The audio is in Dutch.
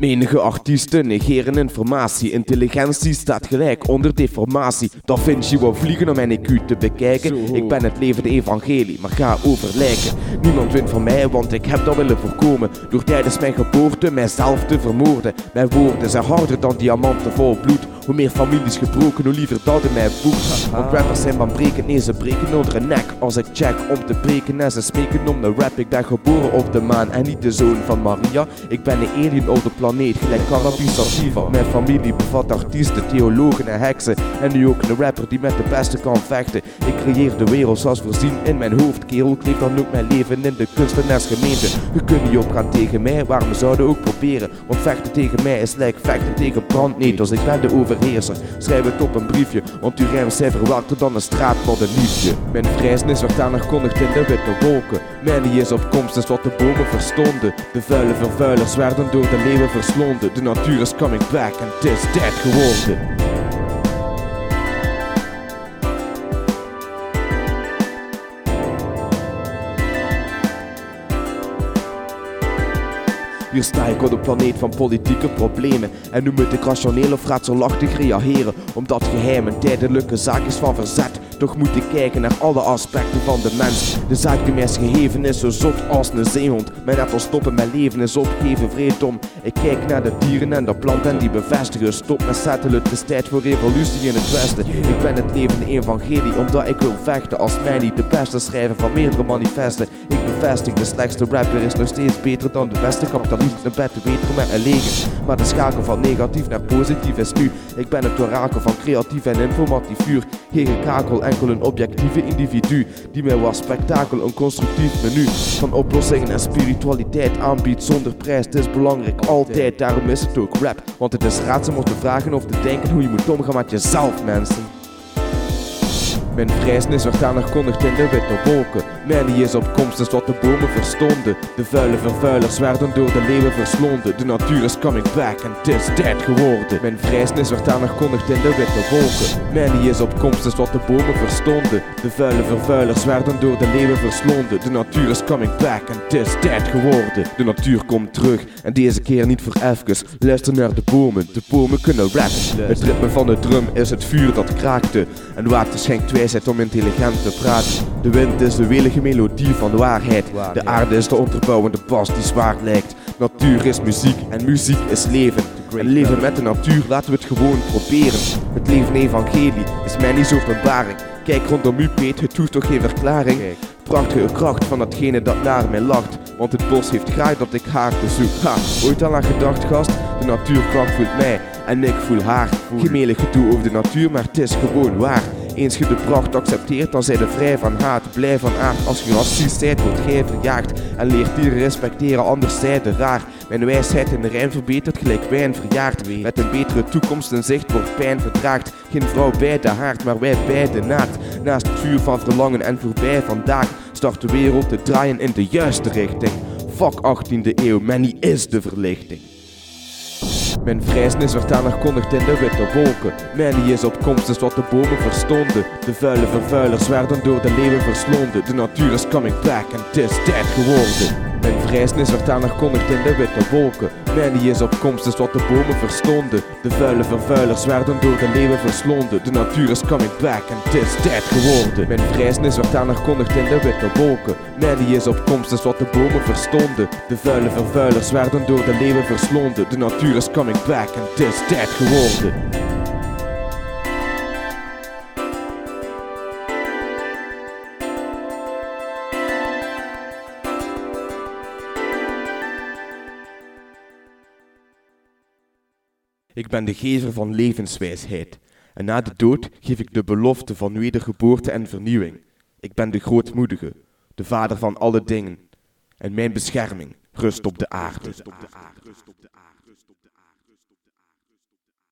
Menige artiesten negeren informatie. Intelligentie staat gelijk onder deformatie. Da Vinci wou vliegen om mijn IQ te bekijken. Ik ben het levende evangelie, maar ga overlijken. Niemand wint van mij, want ik heb dat willen voorkomen. Door tijdens mijn geboorte mijzelf te vermoorden. Mijn woorden zijn harder dan diamanten vol bloed. Hoe meer families gebroken, hoe liever dat in mij boekt. Want rappers zijn van breken, nee ze breken onder een nek. Als ik check om te breken en ze smeken om de rap. Ik ben geboren op de maan en niet de zoon van Maria. Ik ben een alien op de planeet, gelijk Cannabis sativa. Mijn familie bevat artiesten, theologen en heksen. En nu ook een rapper die met de beste kan vechten. Ik creëer de wereld zoals voorzien in mijn hoofd. Kerel, kleef dan ook mijn leven in de kunstenaarsgemeente. Je kunt niet opgaan tegen mij, waarom zouden ook proberen? Want vechten tegen mij is lijkt vechten tegen brandnetels. Ik ben de schrijf het op een briefje. Want uw rijms zijn verwakter dan een straat met een liefje. Mijn vrijsnis werd aangekondigd in de witte wolken. Mijn is op komst is wat de bomen verstonden. De vuile vervuilers werden door de leeuwen verslonden. De natuur is coming back en het is tijd geworden. Hier sta ik op de planeet van politieke problemen. En nu moet ik rationeel of raadselachtig reageren. Omdat geheim een tijdelijke zaak is van verzet. Toch moet ik kijken naar alle aspecten van de mens. De zaak die mij is gegeven is zo zot als een zeehond. Mijn net al stoppen mijn leven is opgeven vreedom. Ik kijk naar de dieren en de planten die bevestigen. Stop met settelen, het is tijd voor revolutie in het westen. Ik ben het levende evangelie omdat ik wil vechten. Als mij niet de beste schrijven van meerdere manifesten. Ik bevestig, de slechtste rapper is nog steeds beter dan de beste kapitalist. Een weet voor mij een leger. Maar de schakel van negatief naar positief is nu. Ik ben het orakel van creatief en informatief vuur. Geen kakel, een objectieve individu. Die mij wat spektakel, een constructief menu. Van oplossingen en spiritualiteit aanbiedt zonder prijs. Het is belangrijk, altijd. Daarom is het ook rap. Want het is raadzaam om te vragen of te denken hoe je moet omgaan met jezelf, mensen. Mijn vrijsnis werd aangekondigd in de witte wolken. Mijn is op komst is wat de bomen verstonden. De vuile vervuilers werden door de leeuwen verslonden. De natuur is coming back en het is geworden. Mijn vrijsnis werd aangekondigd in de witte wolken. Mijn is op komst is wat de bomen verstonden. De vuile vervuilers werden door de leeuwen verslonden. De natuur is coming back en het tijd geworden. De natuur komt terug en deze keer niet voor even. Luister naar de bomen, de bomen kunnen rappen. Het ritme van de drum is het vuur dat kraakte. En water schenkt wijsheid om intelligent te praten. De wind is de welige melodie van de waarheid. De aarde is de onderbouwende bas die zwaar lijkt. Natuur is muziek en muziek is leven. En leven met de natuur laten we het gewoon proberen. Het leven evangelie is mijn niet openbaring. Kijk rondom u, Peet, het hoeft toch geen verklaring. Prachtige kracht van datgene dat naar mij lacht. Want het bos heeft graag dat ik haar bezoek. Ha, ooit al aan gedacht, gast? De natuurkracht voelt mij en ik voel haar. Gemelig gedoe over de natuur, maar het is gewoon waar. Eens je de pracht accepteert, dan zijn er vrij van haat, blij van aard. Als je racist zijt, wordt gij verjaagd. En leert dieren respecteren, anders zijt er raar. Mijn wijsheid in de rijm verbetert, gelijk wijn verjaard. Met een betere toekomst en zicht wordt pijn vertraagd. Geen vrouw bij de haard, maar wij bij de naad. Naast het vuur van verlangen en voorbij vandaag start de wereld te draaien in de juiste richting. Fuck 18e eeuw, many is de verlichting. Mijn vrijsnis werd aangekondigd in de witte wolken. Mijn is op komst is wat de bomen verstonden. De vuile vervuilers werden door de leeuwen verslonden. De natuur is coming back en het is tijd geworden. Vrijsnis werd aangekondigd in de witte wolken. Mijn is op komst is wat de bomen verstonden. De vuile vervuilers werden door de leeuwen verslonden. De natuur is coming back en het is tijd geworden. Mijn vrijsnis werd aangekondigd in de witte wolken. Mijn is op komst is wat de bomen verstonden. De vuile vervuilers werden door de leeuwen verslonden. De natuur is coming back en het is tijd geworden. Ik ben de gever van levenswijsheid. En na de dood geef ik de belofte van wedergeboorte en vernieuwing. Ik ben de grootmoedige, de vader van alle dingen. En mijn bescherming rust op de aarde.